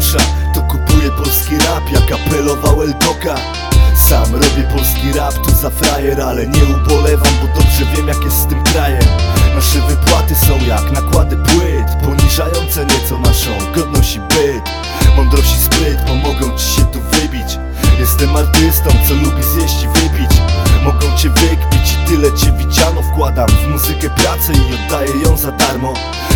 grosza To kupuję polski rap jak apelował Eldoka Sam robię polski rap tu za frajer Ale nie ubolewam, bo dobrze wiem jak jest z tym krajem. Nasze wypłaty są jak nakłady płyt Poniżające nieco naszą godność i byt. Mądrość i spryt pomogą ci się tu wybić. Jestem artystą, co lubi zjeść i wypić. Mogą cię wykpić i tyle cię widziano. Wkładam w muzykę pracę i oddaję ją za darmo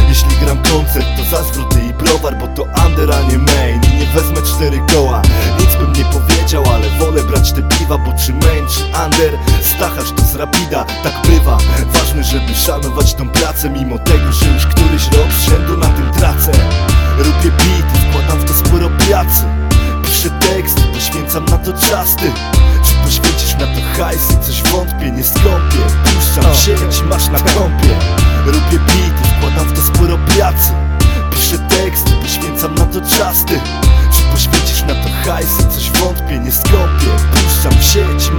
Jeśli gram koncert to za zwroty i browar Bo to under, a nie main. I nie wezmę cztery koła. Nic bym nie powiedział, ale wolę brać te piwa Bo czy main, czy under, stachasz to z rapida Tak bywa, ważne żeby szanować tą pracę Mimo tego, że już któryś rok z rzędu na tym tracę. Robię beaty, wkładam w to sporo pracy. Piszę teksty, poświęcam na to czas ty. Czy poświęcisz na to hajsy? Coś wątpię, nie skąpię. Puszczam sieć masz na kąpie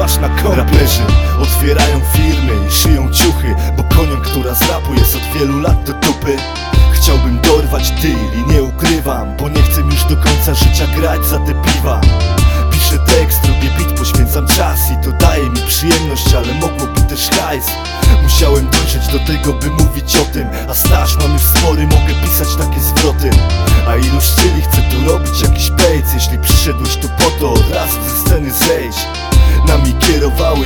masz na kąpie Raperzy otwierają firmy i szyją ciuchy Bo koniunktura z rapu jest od wielu lat do dupy. Chciałbym dorwać deal i nie ukrywam Bo nie chcę już do końca życia grać za te piwa. Piszę tekst, robię beat, poświęcam czas I to daje mi przyjemność, ale mogłoby też hajs. Musiałem dojrzeć do tego, by mówić o tym A staż mam już spory, mogę pisać takie zwroty. A ilu szczyli chcę tu robić jakiś pejc Jeśli przyszedłeś tu po to, od razu ze sceny zejść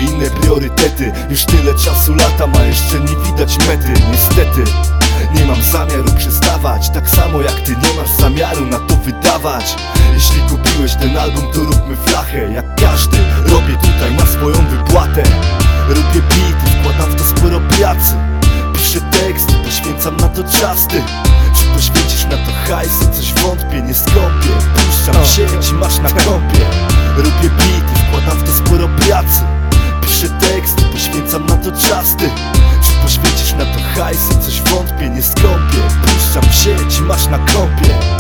Inne priorytety. Już tyle czasu latam, a jeszcze nie widać mety. Niestety nie mam zamiaru przestawać Tak samo jak ty nie masz zamiaru na to wydawać. Jeśli kupiłeś ten album to róbmy flachę Jak każdy. Robię tutaj na swoją wypłatę. Robię beaty, wkładam w to sporo pracy. Piszę teksty, poświęcam na to czas ty. Czy poświęcisz na to hajsy? Coś wątpię, nie skąpię. Puszczam sieć masz na kąpie Robię beaty, wkładam w to sporo pracy Puszczam w sieć i masz na kąpie